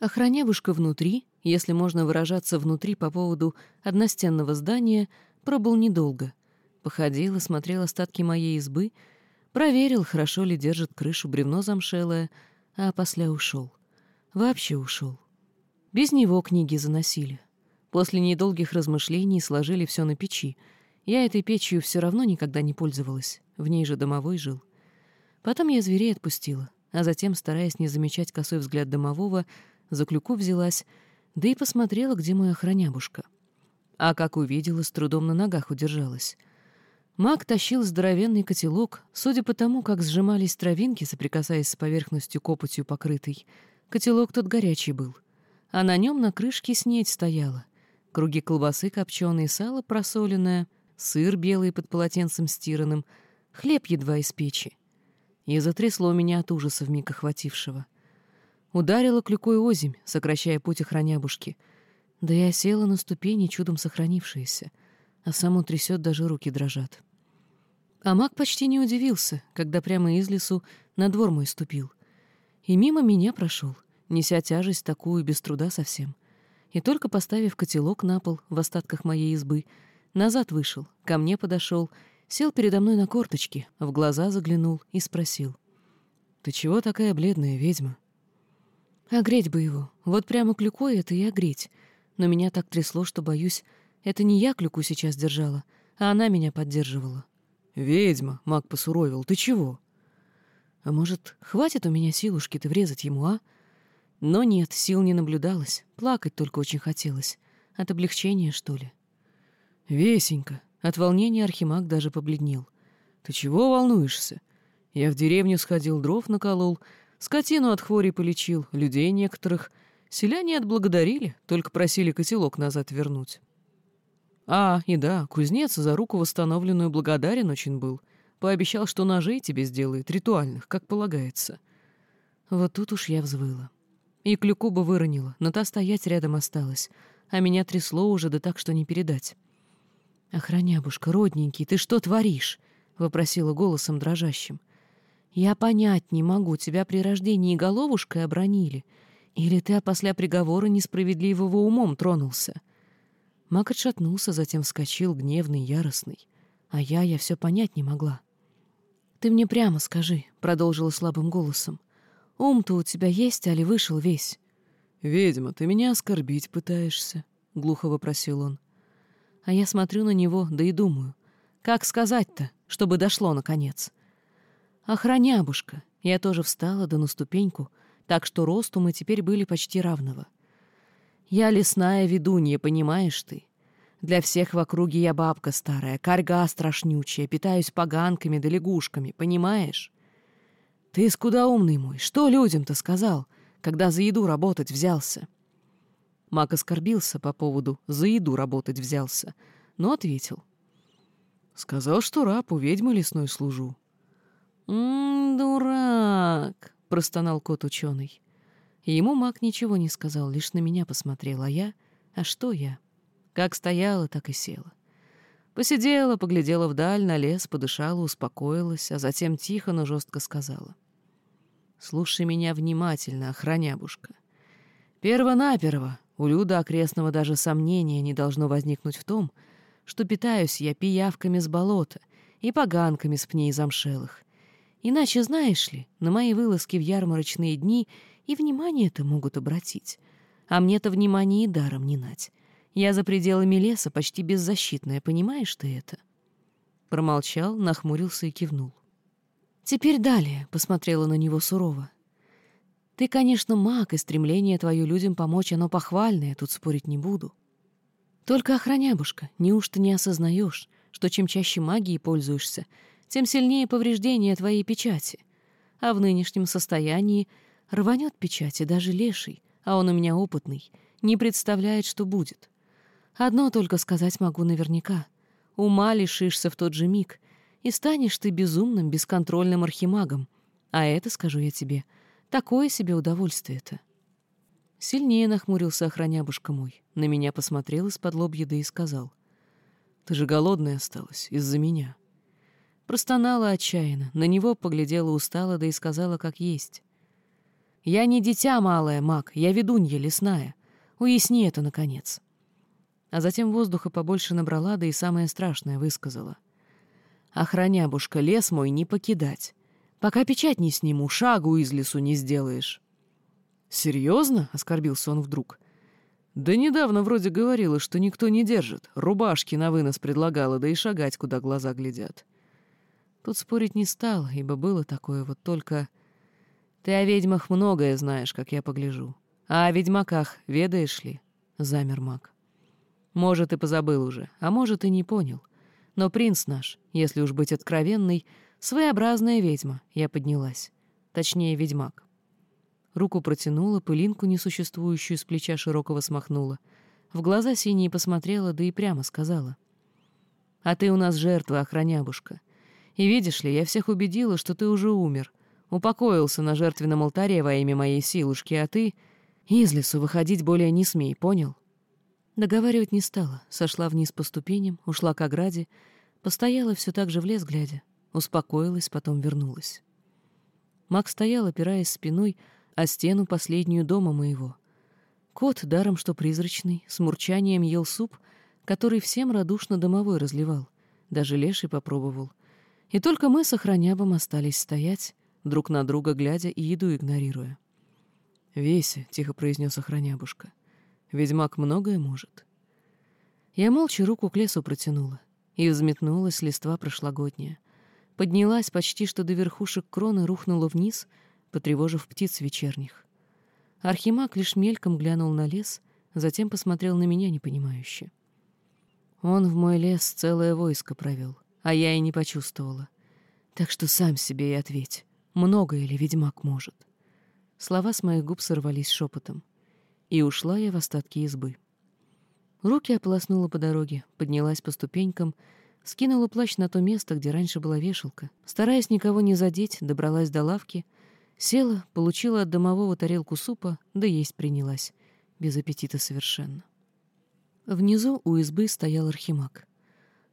Охранявушка внутри, если можно выражаться внутри по поводу одностенного здания, пробыл недолго. Походил и смотрел остатки моей избы, проверил, хорошо ли держит крышу бревно замшелое, а после ушел. Вообще ушел. Без него книги заносили. После недолгих размышлений сложили все на печи. Я этой печью все равно никогда не пользовалась, в ней же домовой жил. Потом я зверей отпустила, а затем, стараясь не замечать косой взгляд домового, за клюку взялась, да и посмотрела, где моя охранябушка. А как увидела, с трудом на ногах удержалась. Маг тащил здоровенный котелок, судя по тому, как сжимались травинки, соприкасаясь с поверхностью копотью покрытой. Котелок тот горячий был, а на нем на крышке снедь стояла. Круги колбасы копченые, сало просоленное, сыр белый под полотенцем стиранным, хлеб едва из печи. И затрясло меня от ужаса вмиг охватившего. Ударила клюкой озимь, сокращая путь охранябушки. Да я села на ступени, чудом сохранившиеся, а саму трясет, даже руки дрожат. А маг почти не удивился, когда прямо из лесу на двор мой ступил. И мимо меня прошел, неся тяжесть такую без труда совсем. И только поставив котелок на пол в остатках моей избы, назад вышел, ко мне подошел, сел передо мной на корточки, в глаза заглянул и спросил. «Ты чего такая бледная, ведьма?» Огреть бы его. Вот прямо клюкой это и огреть. Но меня так трясло, что, боюсь, это не я клюку сейчас держала, а она меня поддерживала. «Ведьма!» — маг посуровил. «Ты чего?» «А может, хватит у меня силушки-то врезать ему, а?» Но нет, сил не наблюдалось. Плакать только очень хотелось. От облегчения, что ли? «Весенька!» От волнения Архимаг даже побледнел. «Ты чего волнуешься? Я в деревню сходил, дров наколол, Скотину от хвори полечил, людей некоторых. Селяне отблагодарили, только просили котелок назад вернуть. А, и да, кузнец за руку восстановленную благодарен очень был. Пообещал, что ножей тебе сделает, ритуальных, как полагается. Вот тут уж я взвыла. И клюку бы выронила, но та стоять рядом осталась, а меня трясло уже, да так, что не передать. «Охранябушка, родненький, ты что творишь?» — вопросила голосом дрожащим. Я понять не могу, тебя при рождении головушкой обронили. Или ты после приговора несправедливого умом тронулся?» Мак отшатнулся, затем вскочил, гневный, яростный. А я, я все понять не могла. «Ты мне прямо скажи», — продолжила слабым голосом. «Ум-то у тебя есть, али вышел весь?» «Ведьма, ты меня оскорбить пытаешься», — глухо вопросил он. А я смотрю на него, да и думаю. Как сказать-то, чтобы дошло наконец? «Охранябушка!» Я тоже встала, да на ступеньку, так что росту мы теперь были почти равного. «Я лесная ведунья, понимаешь ты? Для всех в округе я бабка старая, корга страшнючая, питаюсь поганками да лягушками, понимаешь? Ты умный мой, что людям-то сказал, когда за еду работать взялся?» Мак оскорбился по поводу «за еду работать взялся», но ответил. «Сказал, что раб у ведьмы лесной служу. «М-м, дурак!» — простонал кот-ученый. Ему маг ничего не сказал, лишь на меня посмотрел, а я... А что я? Как стояла, так и села. Посидела, поглядела вдаль, на лес, подышала, успокоилась, а затем тихо, но жестко сказала. «Слушай меня внимательно, охранябушка. Перво-наперво, у Люда окрестного даже сомнения не должно возникнуть в том, что питаюсь я пиявками с болота и поганками с пней замшелых, Иначе, знаешь ли, на мои вылазки в ярмарочные дни и внимание-то могут обратить. А мне-то внимание и даром не нать. Я за пределами леса почти беззащитная, понимаешь ты это?» Промолчал, нахмурился и кивнул. «Теперь далее», — посмотрела на него сурово. «Ты, конечно, маг, и стремление твое людям помочь, оно похвальное, тут спорить не буду. Только, охранябушка, неужто не осознаешь, что чем чаще магией пользуешься, тем сильнее повреждение твоей печати. А в нынешнем состоянии рванет печати даже леший, а он у меня опытный, не представляет, что будет. Одно только сказать могу наверняка. Ума лишишься в тот же миг, и станешь ты безумным, бесконтрольным архимагом. А это, скажу я тебе, такое себе удовольствие-то. Сильнее нахмурился охранябушка мой, на меня посмотрел из-под лобья да и сказал. «Ты же голодная осталась из-за меня». Простонала отчаянно, на него поглядела устало, да и сказала, как есть. Я не дитя малое, маг, я ведунья лесная. Уясни это, наконец. А затем воздуха побольше набрала, да и самое страшное высказала. Охранябушка, лес мой не покидать. Пока печать не сниму, шагу из лесу не сделаешь. «Серьезно?» — оскорбился он вдруг. «Да недавно вроде говорила, что никто не держит. Рубашки на вынос предлагала, да и шагать, куда глаза глядят». Тут спорить не стал, ибо было такое вот только... «Ты о ведьмах многое знаешь, как я погляжу. А о ведьмаках ведаешь ли?» — замер маг. «Может, и позабыл уже, а может, и не понял. Но принц наш, если уж быть откровенной, своеобразная ведьма, я поднялась. Точнее, ведьмак. Руку протянула, пылинку несуществующую с плеча широкого смахнула. В глаза синие посмотрела, да и прямо сказала. «А ты у нас жертва, охранябушка. И видишь ли, я всех убедила, что ты уже умер. Упокоился на жертвенном алтаре во имя моей силушки, а ты... Из лесу выходить более не смей, понял?» Договаривать не стала, сошла вниз по ступеням, ушла к ограде, постояла все так же в лес глядя, успокоилась, потом вернулась. Мак стоял, опираясь спиной, а стену последнюю дома моего. Кот, даром что призрачный, с мурчанием ел суп, который всем радушно домовой разливал, даже леший попробовал. И только мы с охранябом остались стоять, друг на друга глядя и еду игнорируя. «Веся», — тихо произнес охранябушка, — «ведьмак многое может». Я молча руку к лесу протянула, и взметнулась листва прошлогодняя. Поднялась почти что до верхушек кроны, рухнула вниз — потревожив птиц вечерних. Архимаг лишь мельком глянул на лес, затем посмотрел на меня непонимающе. Он в мой лес целое войско провел, а я и не почувствовала. Так что сам себе и ответь, много ли ведьмак может. Слова с моих губ сорвались шепотом. И ушла я в остатки избы. Руки ополоснула по дороге, поднялась по ступенькам, скинула плащ на то место, где раньше была вешалка. Стараясь никого не задеть, добралась до лавки — Села, получила от домового тарелку супа, да есть принялась. Без аппетита совершенно. Внизу у избы стоял архимаг.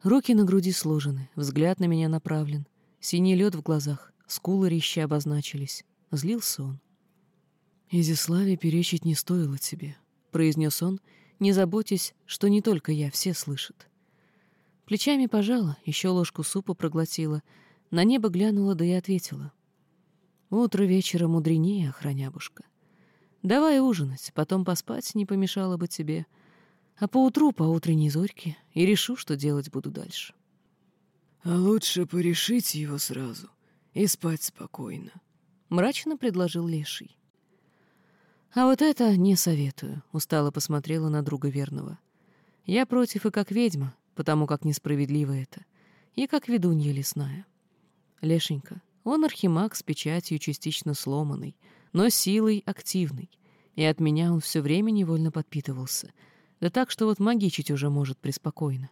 Руки на груди сложены, взгляд на меня направлен. Синий лед в глазах, скулы резче обозначились. Злился он. «Изиславе перечить не стоило тебе», — произнес он, не заботясь, что не только я, все слышат. Плечами пожала, еще ложку супа проглотила, на небо глянула, да и ответила. Утро вечера мудренее, охранябушка. Давай ужинать, потом поспать не помешало бы тебе. А поутру, по утренней зорьке, и решу, что делать буду дальше. А лучше порешить его сразу и спать спокойно. Мрачно предложил Леший. А вот это не советую, устало посмотрела на друга верного. Я против и как ведьма, потому как несправедливо это, и как ведунья лесная. Лешенька, он архимаг с печатью частично сломанной, но силой активной, и от меня он все время невольно подпитывался, да так, что вот магичить уже может преспокойно.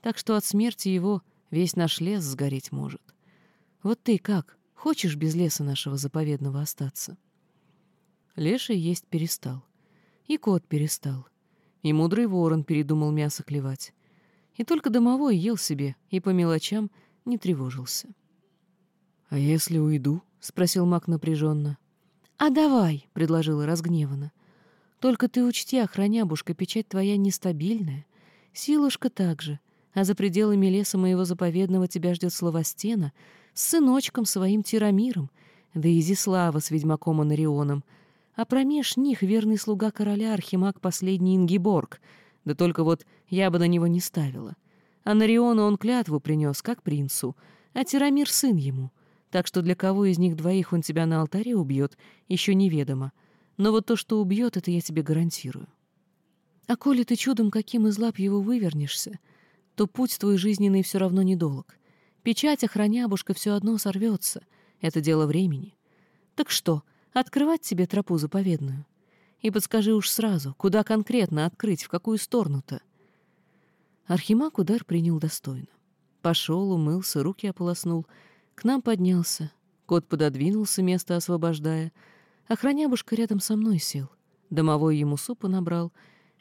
Так что от смерти его весь наш лес сгореть может. Вот ты как, хочешь без леса нашего заповедного остаться?» Леший есть перестал. И кот перестал. И мудрый ворон передумал мясо клевать. И только домовой ел себе и по мелочам не тревожился. «А если уйду?» — спросил маг напряженно. «А давай», — предложила разгневанно. «Только ты учти, охранябушка, печать твоя нестабильная. Силушка также, а за пределами леса моего заповедного тебя ждет Словостена с сыночком своим Тирамиром, да и Изислава с ведьмаком Анарионом, а промеж них верный слуга короля Архимаг последний Ингиборг, да только вот я бы на него не ставила. А Нариону он клятву принес, как принцу, а Тирамир сын ему — так что для кого из них двоих он тебя на алтаре убьет, еще неведомо. Но вот то, что убьет, это я тебе гарантирую. А коли ты чудом каким из лап его вывернешься, то путь твой жизненный все равно недолг. Печать охранябушка все одно сорвется. Это дело времени. Так что, открывать тебе тропу заповедную? И подскажи уж сразу, куда конкретно открыть, в какую сторону-то? Архимаг удар принял достойно. Пошел, умылся, руки ополоснул — к нам поднялся. Кот пододвинулся, место освобождая. Охранябушка рядом со мной сел. Домовой ему супа набрал.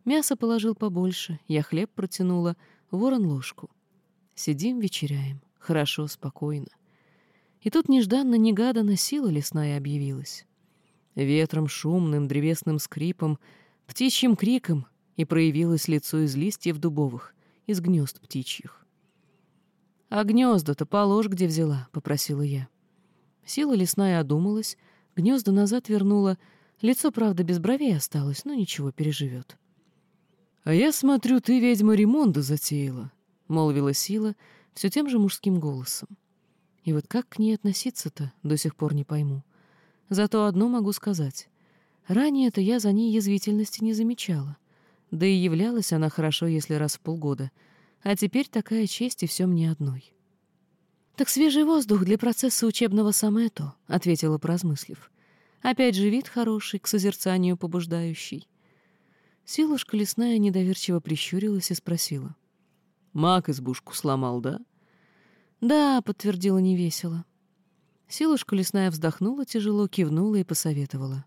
Мясо положил побольше. Я хлеб протянула. Ворон ложку. Сидим, вечеряем. Хорошо, спокойно. И тут нежданно-негаданно сила лесная объявилась. ветром шумным, древесным скрипом, птичьим криком, и проявилось лицо из листьев дубовых, из гнезд птичьих. «А гнезда-то положь, где взяла», — попросила я. Сила лесная одумалась, гнезда назад вернула, лицо, правда, без бровей осталось, но ничего, переживет. «А я смотрю, ты, ведьма, ремонда затеяла», — молвила Сила все тем же мужским голосом. И вот как к ней относиться-то, до сих пор не пойму. Зато одно могу сказать. Ранее-то я за ней язвительности не замечала. Да и являлась она хорошо, если раз в полгода. А теперь такая честь и все мне одной. «Так свежий воздух для процесса учебного самое то», — ответила, поразмыслив. «Опять же вид хороший, к созерцанию побуждающий». Силушка лесная недоверчиво прищурилась и спросила. «Маг избушку сломал, да?» «Да», — подтвердила невесело. Силушка лесная вздохнула тяжело, кивнула и посоветовала.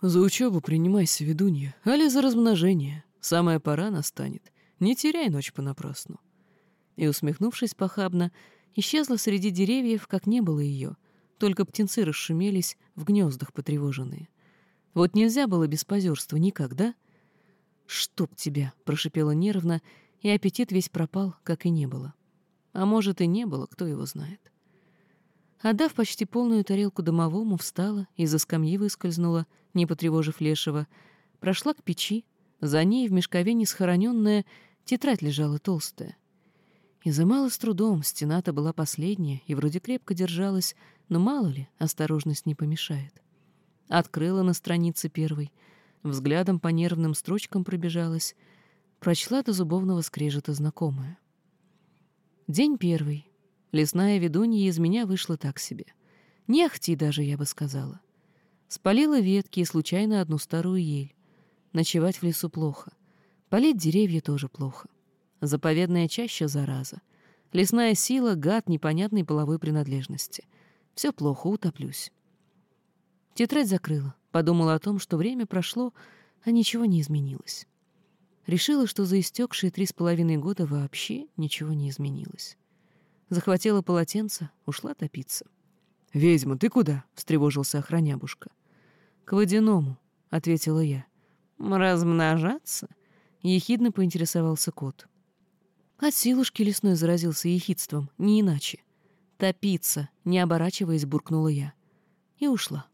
«За учебу принимайся, ведунья, али за размножение. Самая пора настанет. Не теряй ночь понапрасну». И, усмехнувшись похабно, исчезла среди деревьев, как не было ее. Только птенцы расшумелись, в гнездах потревоженные. Вот нельзя было без позерства никогда. «Чтоб тебя!» — прошипела нервно, и аппетит весь пропал, как и не было. А может, и не было, кто его знает. Отдав почти полную тарелку домовому, встала, из-за скамьи выскользнула, не потревожив лешего, прошла к печи, за ней в мешковине схороненная тетрадь лежала толстая. Изымала с трудом, стена-то была последняя и вроде крепко держалась, но мало ли, осторожность не помешает. Открыла на странице первой, взглядом по нервным строчкам пробежалась, прочла до зубовного скрежета знакомое. День первый. Лесная ведунья из меня вышла так себе. Не ахти даже, я бы сказала. Спалила ветки и случайно одну старую ель. Ночевать в лесу плохо. Полить деревья тоже плохо. Заповедная чаща — зараза. Лесная сила — гад непонятной половой принадлежности. Все плохо, утоплюсь. Тетрадь закрыла. Подумала о том, что время прошло, а ничего не изменилось. Решила, что за истекшие три с половиной года вообще ничего не изменилось. Захватила полотенце, ушла топиться. «Ведьма, ты куда?» — встревожился охранябушка. «К водяному», — ответила я. «Размножаться?» — ехидно поинтересовался кот. От силушки лесной заразился ехидством, не иначе. «Топиться», — не оборачиваясь, буркнула я. И ушла.